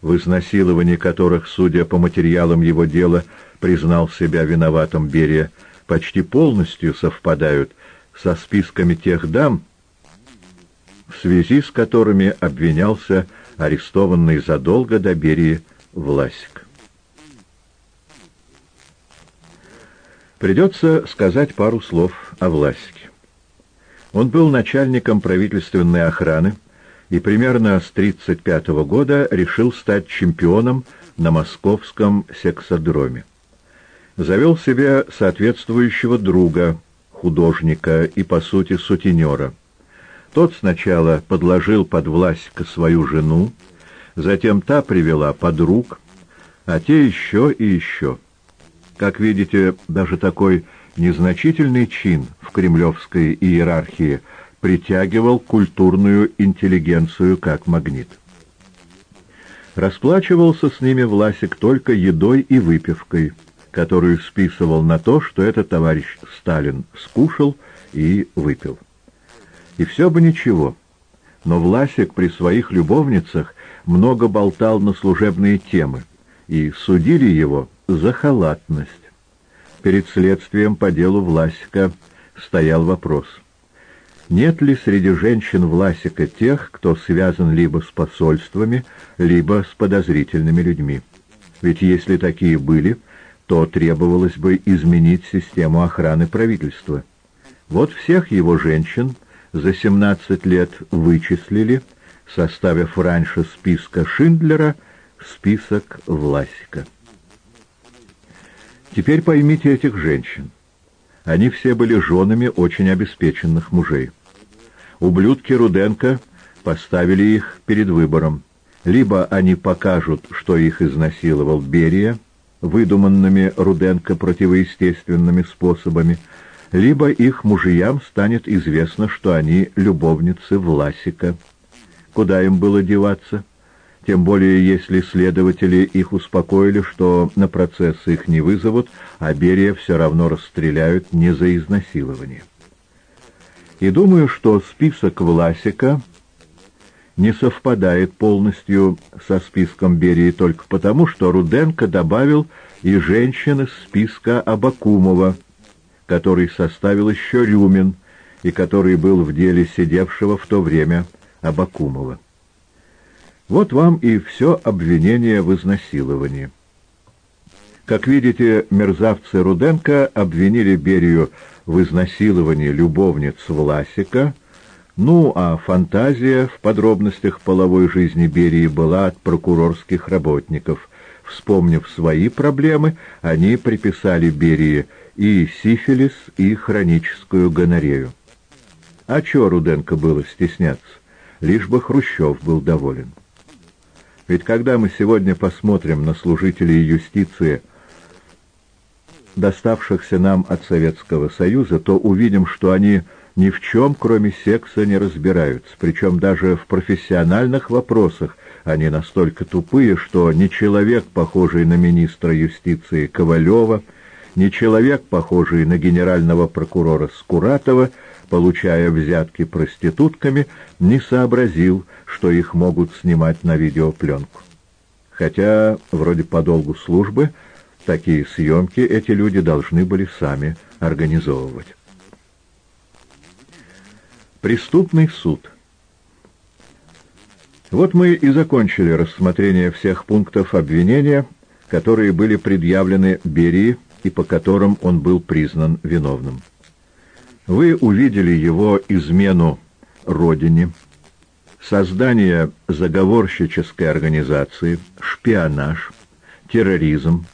в изнасиловании которых, судя по материалам его дела, признал себя виноватым Берия, почти полностью совпадают со списками тех дам, в связи с которыми обвинялся арестованный задолго до Берии Власик. Придется сказать пару слов о Власике. Он был начальником правительственной охраны и примерно с 1935 года решил стать чемпионом на московском сексодроме. Завел себе соответствующего друга, художника и, по сути, сутенера – тот сначала подложил под Власика свою жену, затем та привела подруг, а те еще и еще. Как видите, даже такой незначительный чин в кремлевской иерархии притягивал культурную интеллигенцию как магнит. Расплачивался с ними Власик только едой и выпивкой, которую списывал на то, что этот товарищ Сталин скушал и выпил. И все бы ничего. Но Власик при своих любовницах много болтал на служебные темы, и судили его за халатность. Перед следствием по делу Власика стоял вопрос. Нет ли среди женщин Власика тех, кто связан либо с посольствами, либо с подозрительными людьми? Ведь если такие были, то требовалось бы изменить систему охраны правительства. Вот всех его женщин – за 17 лет вычислили, составив раньше списка Шиндлера список Власика. Теперь поймите этих женщин. Они все были женами очень обеспеченных мужей. Ублюдки Руденко поставили их перед выбором. Либо они покажут, что их изнасиловал Берия, выдуманными Руденко противоестественными способами, либо их мужьям станет известно, что они любовницы Власика. Куда им было деваться? Тем более, если следователи их успокоили, что на процесс их не вызовут, а Берия все равно расстреляют не за изнасилование. И думаю, что список Власика не совпадает полностью со списком Берии только потому, что Руденко добавил и женщин из списка Абакумова – который составил еще Рюмин и который был в деле сидевшего в то время Абакумова. Вот вам и все обвинение в изнасиловании. Как видите, мерзавцы Руденко обвинили Берию в изнасиловании любовниц Власика, ну а фантазия в подробностях половой жизни Берии была от прокурорских работников. Вспомнив свои проблемы, они приписали Берии и сифилис, и хроническую гонорею. А чё Руденко было стесняться? Лишь бы Хрущев был доволен. Ведь когда мы сегодня посмотрим на служителей юстиции, доставшихся нам от Советского Союза, то увидим, что они ни в чем, кроме секса, не разбираются. Причем даже в профессиональных вопросах они настолько тупые, что не человек, похожий на министра юстиции Ковалева, ни человек, похожий на генерального прокурора Скуратова, получая взятки проститутками, не сообразил, что их могут снимать на видеопленку. Хотя, вроде по долгу службы, такие съемки эти люди должны были сами организовывать. Преступный суд Вот мы и закончили рассмотрение всех пунктов обвинения, которые были предъявлены Берии, и по которым он был признан виновным. Вы увидели его измену Родине, создание заговорщической организации, шпионаж, терроризм,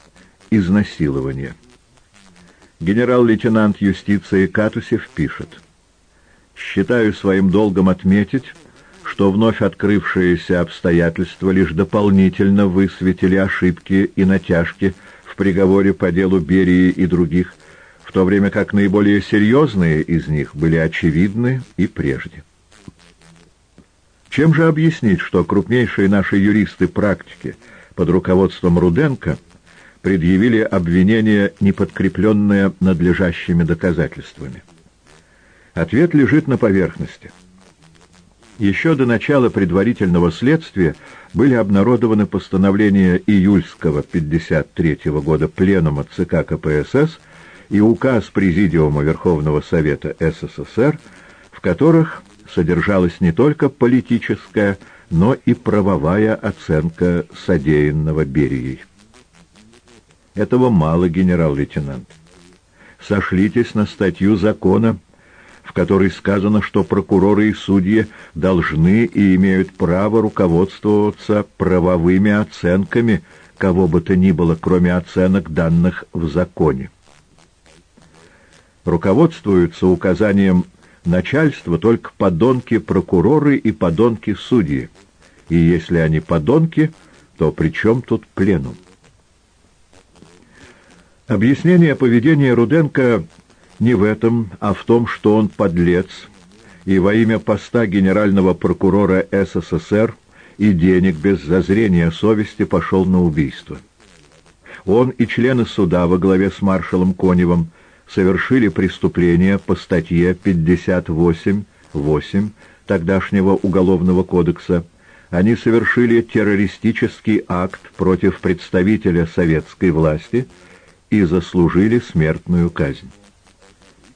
изнасилование. Генерал-лейтенант юстиции Катусев пишет, «Считаю своим долгом отметить, что вновь открывшиеся обстоятельства лишь дополнительно высветили ошибки и натяжки в приговоре по делу Берии и других, в то время как наиболее серьезные из них были очевидны и прежде. Чем же объяснить, что крупнейшие наши юристы-практики под руководством Руденко предъявили обвинение, не подкрепленное надлежащими доказательствами. Ответ лежит на поверхности. Еще до начала предварительного следствия были обнародованы постановления июльского 53 -го года Пленума ЦК КПСС и указ Президиума Верховного Совета СССР, в которых содержалась не только политическая, но и правовая оценка содеянного Берией. Этого мало, генерал-лейтенант. Сошлитесь на статью закона, в которой сказано, что прокуроры и судьи должны и имеют право руководствоваться правовыми оценками кого бы то ни было, кроме оценок данных в законе. Руководствуются указанием начальства только подонки-прокуроры и подонки-судьи. И если они подонки, то при чем тут пленум? Объяснение поведения Руденко не в этом, а в том, что он подлец, и во имя поста генерального прокурора СССР и денег без зазрения совести пошел на убийство. Он и члены суда во главе с маршалом Коневым совершили преступление по статье 58.8 тогдашнего Уголовного кодекса. Они совершили террористический акт против представителя советской власти и заслужили смертную казнь.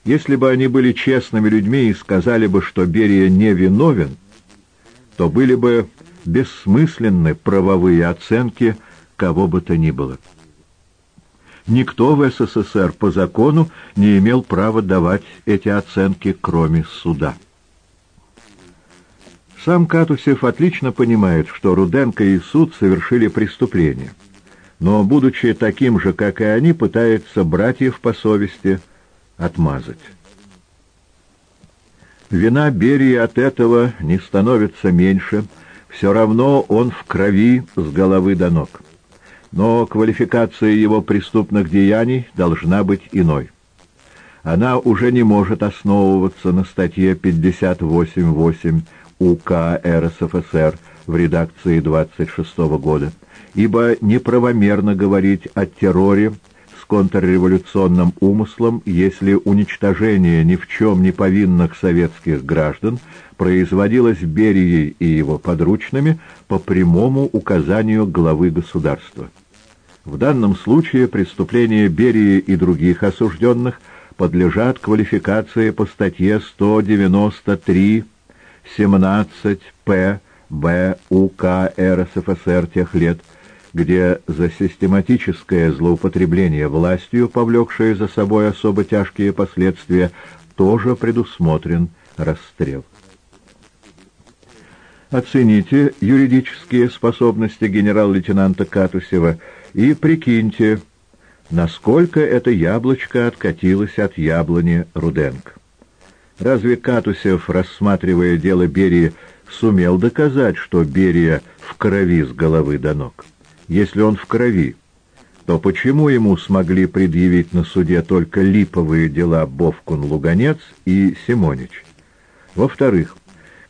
Если бы они были честными людьми и сказали бы, что Берия не виновен, то были бы бессмысленны правовые оценки кого бы то ни было. Никто в СССР по закону не имел права давать эти оценки, кроме суда. Сам Катусев отлично понимает, что Руденко и суд совершили преступление, но, будучи таким же, как и они, пытается братьев по совести отмазать. Вина Берии от этого не становится меньше, все равно он в крови с головы до ног но квалификация его преступных деяний должна быть иной. Она уже не может основываться на статье 58.8 УК РСФСР в редакции 26 года, ибо неправомерно говорить о терроре контрреволюционным умыслом, если уничтожение ни в чем не повинных советских граждан производилось Берией и его подручными по прямому указанию главы государства. В данном случае преступления Берии и других осужденных подлежат квалификации по статье 193-17 Б УК РСФСР тех лет, где за систематическое злоупотребление властью, повлекшее за собой особо тяжкие последствия, тоже предусмотрен расстрел. Оцените юридические способности генерал-лейтенанта Катусева – и прикиньте, насколько это яблочко откатилось от яблони Руденко. Разве Катусев, рассматривая дело Берии, сумел доказать, что Берия в крови с головы до ног? Если он в крови, то почему ему смогли предъявить на суде только липовые дела Бовкун-Луганец и Симонич? Во-вторых,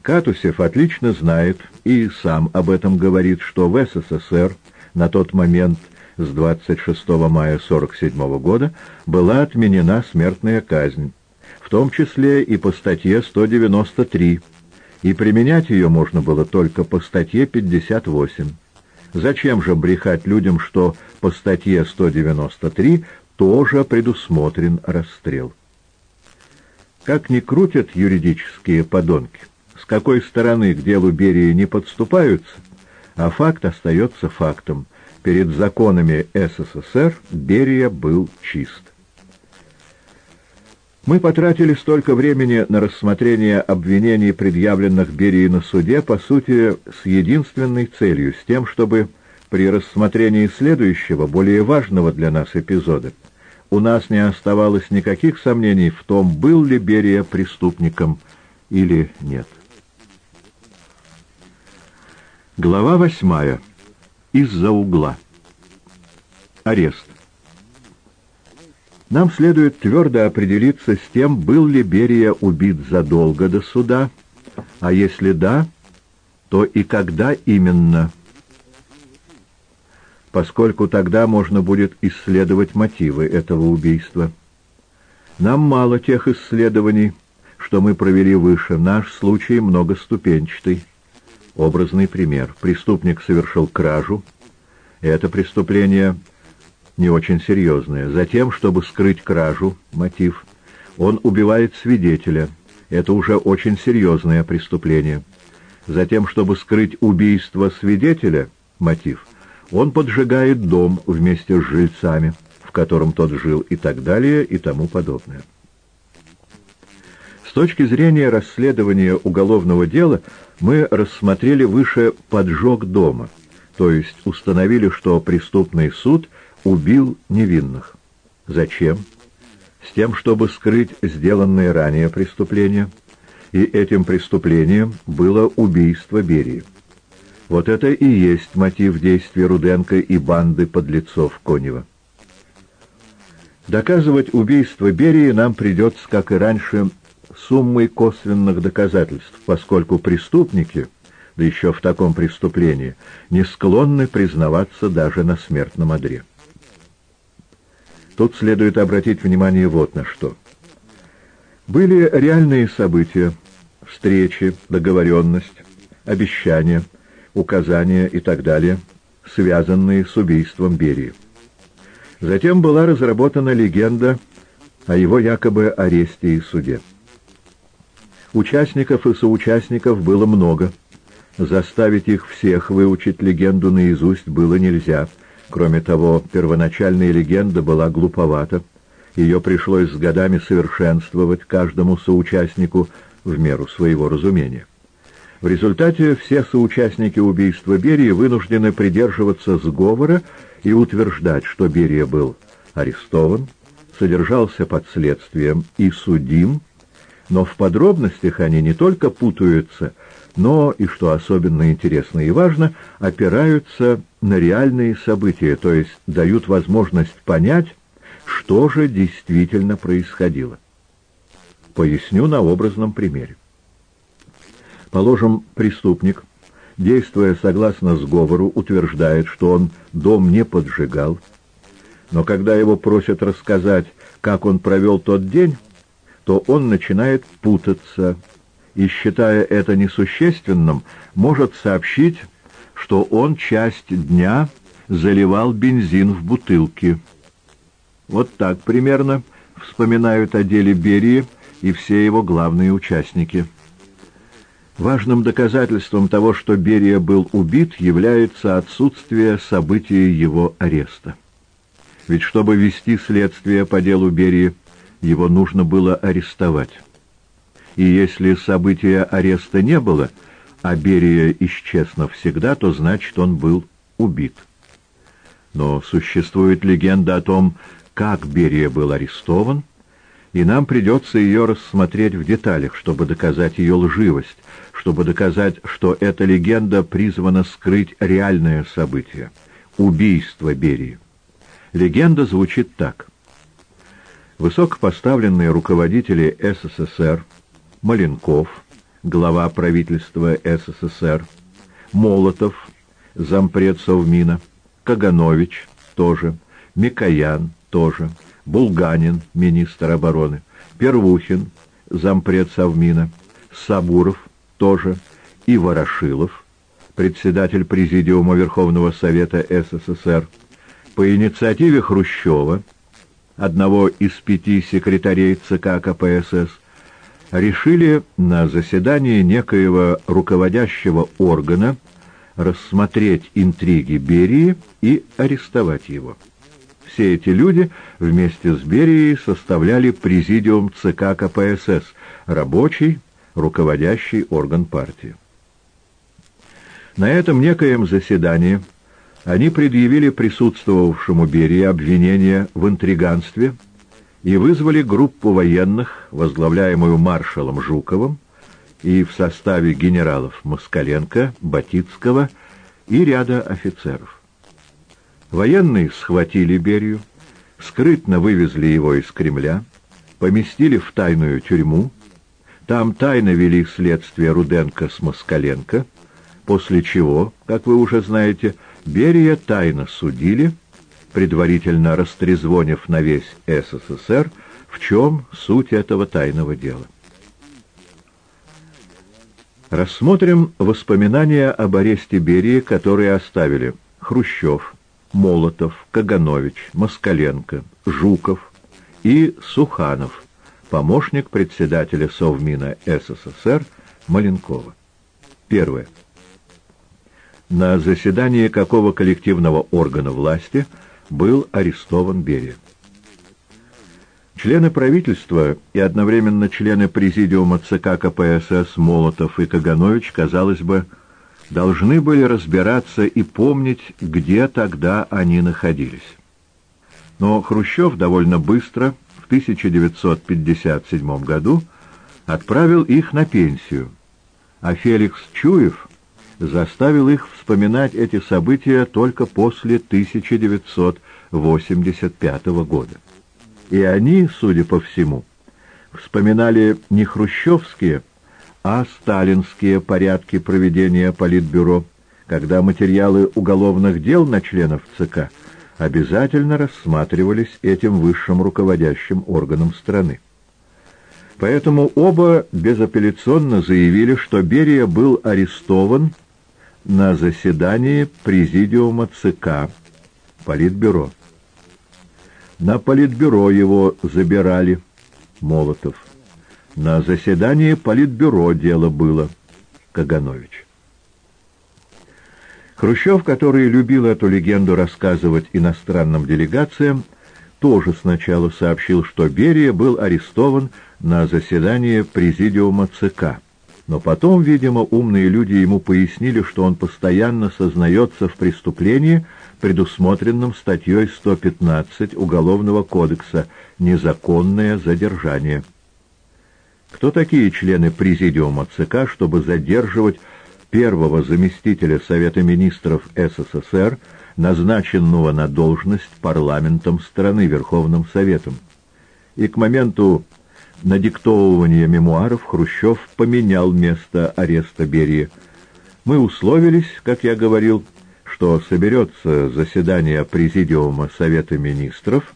Катусев отлично знает и сам об этом говорит, что в СССР на тот момент с 26 мая 1947 года была отменена смертная казнь, в том числе и по статье 193, и применять ее можно было только по статье 58. Зачем же брехать людям, что по статье 193 тоже предусмотрен расстрел? Как ни крутят юридические подонки, с какой стороны к делу Берии не подступаются, а факт остается фактом. Перед законами СССР Берия был чист. Мы потратили столько времени на рассмотрение обвинений, предъявленных Берии на суде, по сути, с единственной целью, с тем, чтобы при рассмотрении следующего, более важного для нас эпизода, у нас не оставалось никаких сомнений в том, был ли Берия преступником или нет. Глава восьмая. Из-за угла. Арест. Нам следует твердо определиться с тем, был ли Берия убит задолго до суда, а если да, то и когда именно. поскольку тогда можно будет исследовать мотивы этого убийства. Нам мало тех исследований, что мы провели выше. Наш случай многоступенчатый. Образный пример. Преступник совершил кражу. Это преступление не очень серьезное. Затем, чтобы скрыть кражу, мотив, он убивает свидетеля. Это уже очень серьезное преступление. Затем, чтобы скрыть убийство свидетеля, мотив, он поджигает дом вместе с жильцами, в котором тот жил, и так далее, и тому подобное. С точки зрения расследования уголовного дела мы рассмотрели выше поджог дома, то есть установили, что преступный суд убил невинных. Зачем? С тем, чтобы скрыть сделанное ранее преступление, и этим преступлением было убийство Берии. Вот это и есть мотив действия Руденко и банды подлецов Конева. Доказывать убийство Берии нам придется, как и раньше, суммой косвенных доказательств, поскольку преступники, да еще в таком преступлении, не склонны признаваться даже на смертном одре. Тут следует обратить внимание вот на что. Были реальные события, встречи, договоренность, обещания, указания и так далее, связанные с убийством Берии. Затем была разработана легенда о его якобы аресте и суде. Участников и соучастников было много. Заставить их всех выучить легенду наизусть было нельзя. Кроме того, первоначальная легенда была глуповата. Ее пришлось с годами совершенствовать каждому соучастнику в меру своего разумения. В результате все соучастники убийства Берии вынуждены придерживаться сговора и утверждать, что Берия был арестован, содержался под следствием и судим, но в подробностях они не только путаются, но, и что особенно интересно и важно, опираются на реальные события, то есть дают возможность понять, что же действительно происходило. Поясню на образном примере. Положим, преступник, действуя согласно сговору, утверждает, что он дом не поджигал, но когда его просят рассказать, как он провел тот день, то он начинает путаться и, считая это несущественным, может сообщить, что он часть дня заливал бензин в бутылки. Вот так примерно вспоминают о деле Берии и все его главные участники. Важным доказательством того, что Берия был убит, является отсутствие события его ареста. Ведь чтобы вести следствие по делу Берии, его нужно было арестовать. И если события ареста не было, а Берия исчез навсегда, то значит он был убит. Но существует легенда о том, как Берия был арестован, и нам придется ее рассмотреть в деталях, чтобы доказать ее лживость, чтобы доказать, что эта легенда призвана скрыть реальное событие — убийство Берии. Легенда звучит так — Высокопоставленные руководители СССР, Маленков, глава правительства СССР, Молотов, зампред Совмина, Каганович, тоже, Микоян, тоже, Булганин, министр обороны, Первухин, зампред Совмина, Сабуров, тоже, и Ворошилов, председатель Президиума Верховного Совета СССР, по инициативе Хрущева, одного из пяти секретарей ЦК КПСС, решили на заседании некоего руководящего органа рассмотреть интриги Берии и арестовать его. Все эти люди вместе с Берией составляли президиум ЦК КПСС, рабочий, руководящий орган партии. На этом некоем заседании они предъявили присутствовавшему Берии обвинение в интриганстве и вызвали группу военных, возглавляемую маршалом Жуковым, и в составе генералов Москаленко, Батицкого и ряда офицеров. Военные схватили Берию, скрытно вывезли его из Кремля, поместили в тайную тюрьму, там тайно вели следствие Руденко с Москаленко, после чего, как вы уже знаете, Берия тайно судили, предварительно растрезвонив на весь СССР, в чем суть этого тайного дела. Рассмотрим воспоминания об аресте Берии, которые оставили Хрущев, Молотов, Каганович, Москаленко, Жуков и Суханов, помощник председателя Совмина СССР Маленкова. Первое. На заседании какого коллективного органа власти был арестован Берия? Члены правительства и одновременно члены президиума ЦК КПСС Молотов и Каганович, казалось бы, должны были разбираться и помнить, где тогда они находились. Но Хрущев довольно быстро, в 1957 году, отправил их на пенсию, а Феликс Чуев заставил их вспоминать эти события только после 1985 года. И они, судя по всему, вспоминали не хрущевские, а сталинские порядки проведения Политбюро, когда материалы уголовных дел на членов ЦК обязательно рассматривались этим высшим руководящим органом страны. Поэтому оба безапелляционно заявили, что Берия был арестован на заседании Президиума ЦК Политбюро. На Политбюро его забирали, Молотов. На заседании Политбюро дело было, Каганович. Хрущев, который любил эту легенду рассказывать иностранным делегациям, тоже сначала сообщил, что Берия был арестован на заседании Президиума ЦК. Но потом, видимо, умные люди ему пояснили, что он постоянно сознается в преступлении, предусмотренном статьей 115 Уголовного кодекса «Незаконное задержание». Кто такие члены Президиума ЦК, чтобы задерживать первого заместителя Совета Министров СССР, назначенного на должность парламентом страны Верховным Советом? И к моменту надиктовывания мемуаров Хрущев поменял место ареста Берии. Мы условились, как я говорил, что соберется заседание Президиума Совета Министров,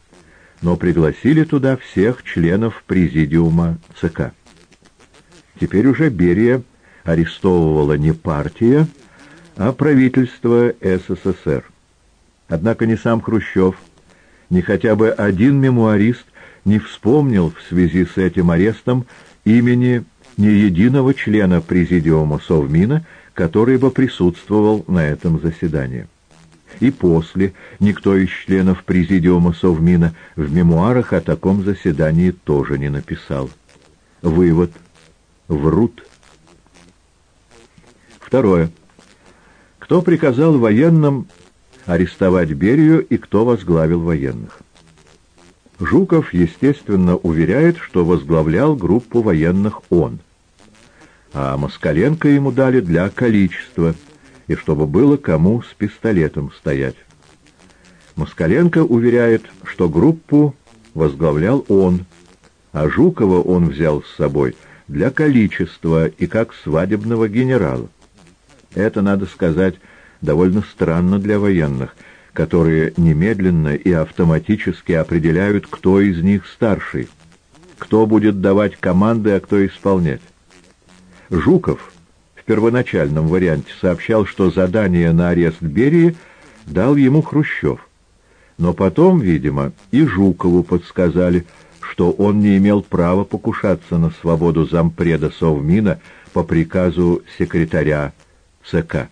но пригласили туда всех членов Президиума ЦК. Теперь уже Берия арестовывала не партия, а правительство СССР. Однако ни сам Хрущев, ни хотя бы один мемуарист не вспомнил в связи с этим арестом имени ни единого члена Президиума Совмина, который бы присутствовал на этом заседании. И после никто из членов Президиума Совмина в мемуарах о таком заседании тоже не написал. Вывод. Врут. Второе. Кто приказал военным арестовать Берию и кто возглавил военных? Жуков, естественно, уверяет, что возглавлял группу военных он. А Москаленко ему дали для количества, и чтобы было кому с пистолетом стоять. Москаленко уверяет, что группу возглавлял он, а Жукова он взял с собой для количества и как свадебного генерала. Это, надо сказать, довольно странно для военных, которые немедленно и автоматически определяют, кто из них старший, кто будет давать команды, а кто исполнять. Жуков в первоначальном варианте сообщал, что задание на арест Берии дал ему Хрущев. Но потом, видимо, и Жукову подсказали, что он не имел права покушаться на свободу зампреда Совмина по приказу секретаря ЦК.